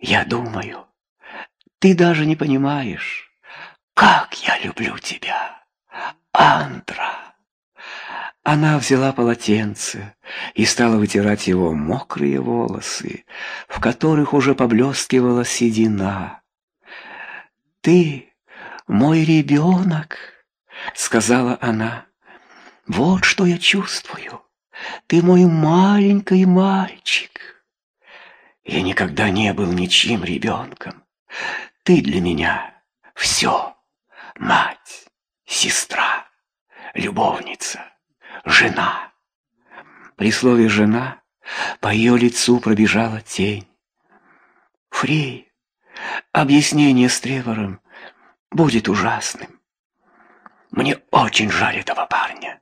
Я думаю, ты даже не понимаешь, как я люблю тебя, Андра. Она взяла полотенце и стала вытирать его мокрые волосы, в которых уже поблескивала седина. «Ты мой ребенок», — сказала она. «Вот что я чувствую. Ты мой маленький мальчик. Я никогда не был ничьим ребенком. Ты для меня все. Мать, сестра, любовница, жена». При слове «жена» по ее лицу пробежала тень. «Фрей, объяснение с Тревором будет ужасным. Мне очень жаль этого парня,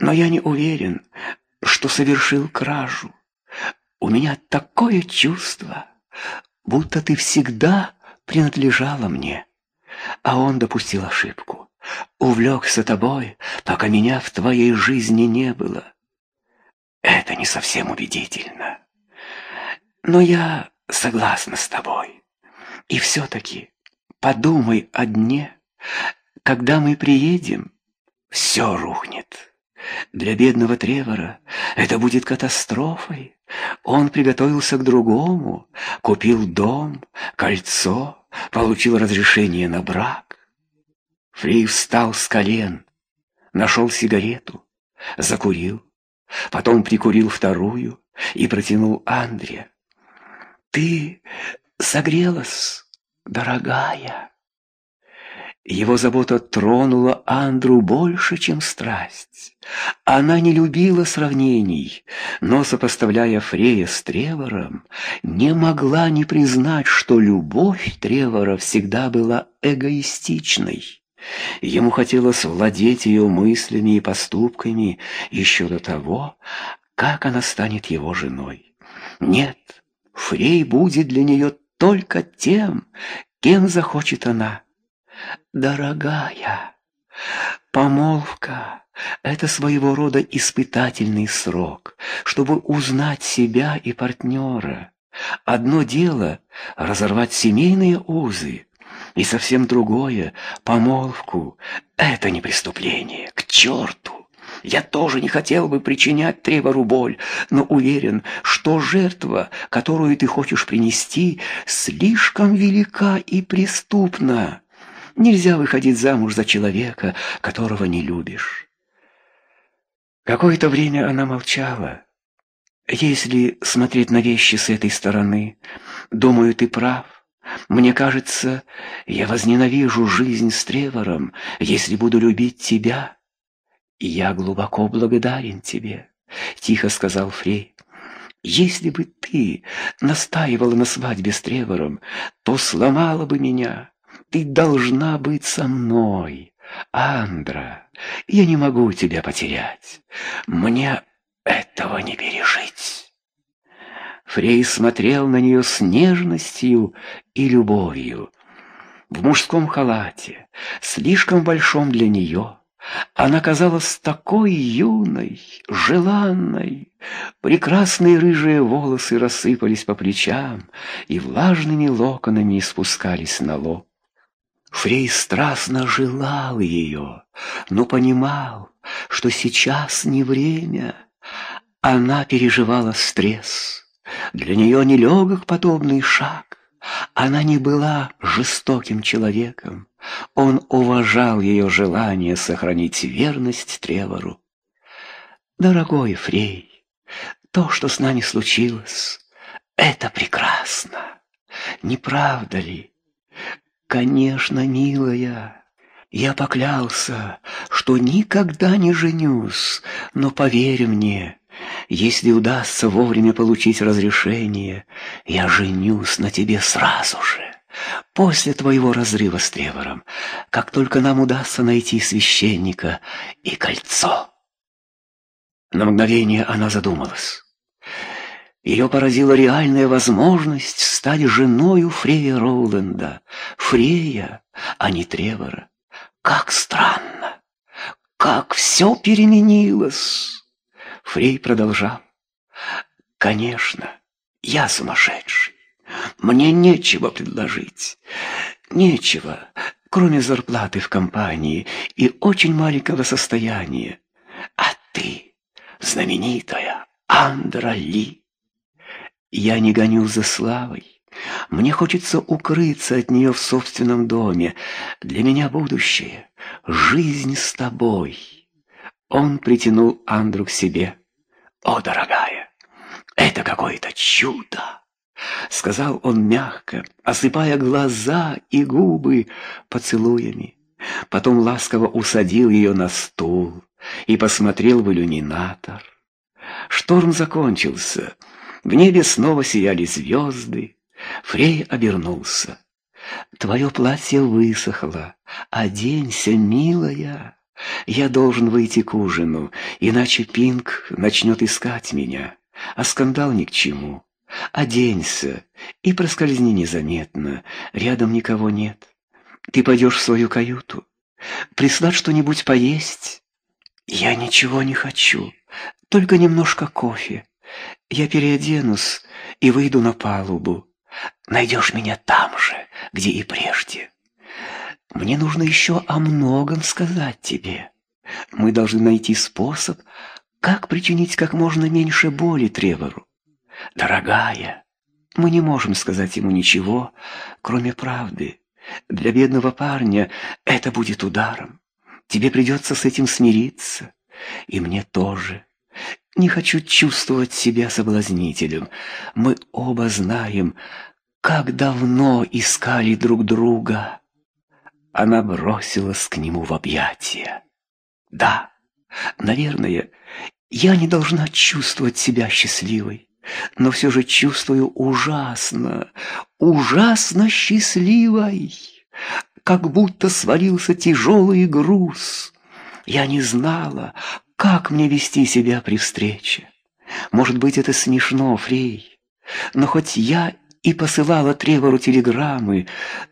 но я не уверен, что совершил кражу. У меня такое чувство, будто ты всегда принадлежала мне, а он допустил ошибку, увлекся тобой, пока меня в твоей жизни не было. Это не совсем убедительно, но я согласна с тобой. И все-таки подумай о дне, когда мы приедем, все рухнет. Для бедного Тревора это будет катастрофой. Он приготовился к другому, купил дом, кольцо, получил разрешение на брак. Фри встал с колен, нашел сигарету, закурил, потом прикурил вторую и протянул Андре. «Ты согрелась, дорогая?» Его забота тронула Андру больше, чем страсть. Она не любила сравнений, но, сопоставляя Фрея с Тревором, не могла не признать, что любовь Тревора всегда была эгоистичной. Ему хотелось владеть ее мыслями и поступками еще до того, как она станет его женой. Нет, Фрей будет для нее только тем, кем захочет она. Дорогая, помолвка — это своего рода испытательный срок, чтобы узнать себя и партнера. Одно дело — разорвать семейные узы, и совсем другое — помолвку. Это не преступление, к черту! Я тоже не хотел бы причинять Тревору боль, но уверен, что жертва, которую ты хочешь принести, слишком велика и преступна. Нельзя выходить замуж за человека, которого не любишь. Какое-то время она молчала. Если смотреть на вещи с этой стороны, думаю, ты прав. Мне кажется, я возненавижу жизнь с Тревором, если буду любить тебя. Я глубоко благодарен тебе, тихо сказал Фрей. Если бы ты настаивала на свадьбе с Тревором, то сломала бы меня. Ты должна быть со мной, Андра. Я не могу тебя потерять. Мне этого не пережить. Фрей смотрел на нее с нежностью и любовью. В мужском халате, слишком большом для нее, она казалась такой юной, желанной. Прекрасные рыжие волосы рассыпались по плечам и влажными локонами спускались на лоб. Фрей страстно желал ее, но понимал, что сейчас не время. Она переживала стресс. Для нее нелегок подобный шаг. Она не была жестоким человеком. Он уважал ее желание сохранить верность Тревору. «Дорогой Фрей, то, что с нами случилось, это прекрасно. Не правда ли?» «Конечно, милая, я поклялся, что никогда не женюсь, но поверь мне, если удастся вовремя получить разрешение, я женюсь на тебе сразу же, после твоего разрыва с Тревором, как только нам удастся найти священника и кольцо». На мгновение она задумалась. Ее поразила реальная возможность стать женою Фрея Роуленда. Фрея, а не Тревора. Как странно! Как все переменилось! Фрей продолжал. Конечно, я сумасшедший. Мне нечего предложить. Нечего, кроме зарплаты в компании и очень маленького состояния. А ты, знаменитая Андра Ли. Я не гоню за славой. Мне хочется укрыться от нее в собственном доме. Для меня будущее — жизнь с тобой. Он притянул Андру к себе. «О, дорогая, это какое-то чудо!» Сказал он мягко, осыпая глаза и губы поцелуями. Потом ласково усадил ее на стул и посмотрел в иллюминатор. Шторм закончился. В небе снова сияли звезды. Фрей обернулся. «Твое платье высохло. Оденься, милая. Я должен выйти к ужину, иначе Пинк начнет искать меня, а скандал ни к чему. Оденься и проскользни незаметно, рядом никого нет. Ты пойдешь в свою каюту. Прислать что-нибудь поесть? Я ничего не хочу, только немножко кофе. Я переоденусь и выйду на палубу. Найдешь меня там же, где и прежде. Мне нужно еще о многом сказать тебе. Мы должны найти способ, как причинить как можно меньше боли Тревору. Дорогая, мы не можем сказать ему ничего, кроме правды. Для бедного парня это будет ударом. Тебе придется с этим смириться. И мне тоже. Не хочу чувствовать себя соблазнителем. Мы оба знаем, как давно искали друг друга. Она бросилась к нему в объятия. Да, наверное, я не должна чувствовать себя счастливой но все же чувствую ужасно, ужасно счастливой, как будто свалился тяжелый груз. Я не знала, как мне вести себя при встрече. Может быть, это смешно, Фрей, но хоть я и посылала Тревору телеграммы,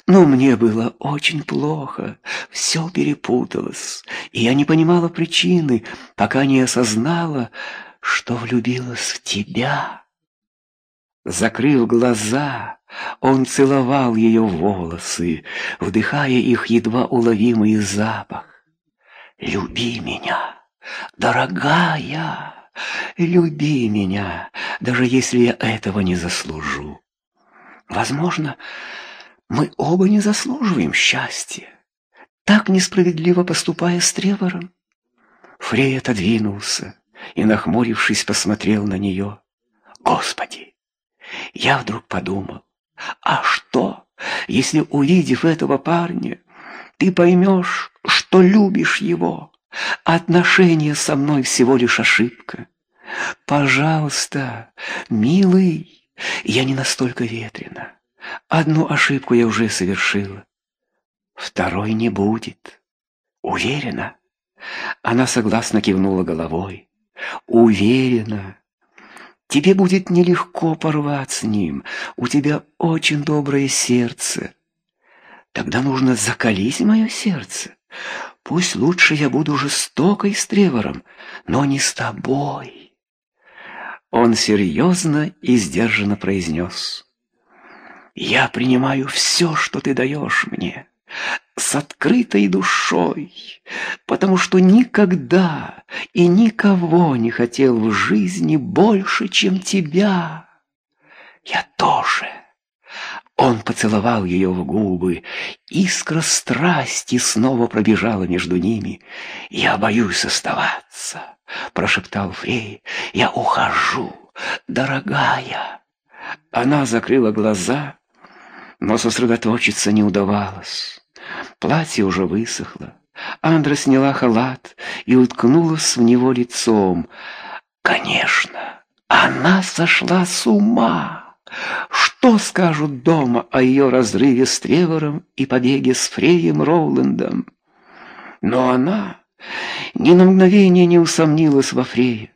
но мне было очень плохо, все перепуталось, и я не понимала причины, пока не осознала, что влюбилась в тебя. Закрыв глаза, он целовал ее волосы, вдыхая их едва уловимый запах. «Люби меня, дорогая, люби меня, даже если я этого не заслужу. Возможно, мы оба не заслуживаем счастья, так несправедливо поступая с Тревором». Фрей отодвинулся и, нахмурившись, посмотрел на нее. «Господи!» Я вдруг подумал, а что, если, увидев этого парня, ты поймешь, что любишь его? Отношения со мной всего лишь ошибка. Пожалуйста, милый, я не настолько ветрена. Одну ошибку я уже совершила. Второй не будет. Уверена? Она согласно кивнула головой. Уверена. Тебе будет нелегко порвать с ним. У тебя очень доброе сердце. Тогда нужно закалить мое сердце. Пусть лучше я буду жестокой с Тревором, но не с тобой. Он серьезно и сдержанно произнес. Я принимаю все, что ты даешь мне с открытой душой, потому что никогда и никого не хотел в жизни больше, чем тебя. Я тоже. Он поцеловал ее в губы. Искра страсти снова пробежала между ними. «Я боюсь оставаться», — прошептал Фрей. «Я ухожу, дорогая». Она закрыла глаза, но сосредоточиться не удавалось. Платье уже высохло. Андра сняла халат и уткнулась в него лицом. Конечно, она сошла с ума. Что скажут дома о ее разрыве с Тревором и побеге с Фреем Роулендом? Но она ни на мгновение не усомнилась во Фрее.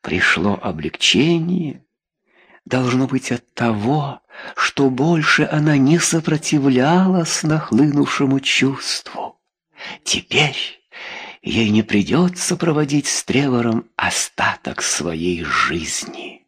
Пришло облегчение, должно быть от того, что больше она не сопротивлялась нахлынувшему чувству. Теперь ей не придется проводить с Тревором остаток своей жизни.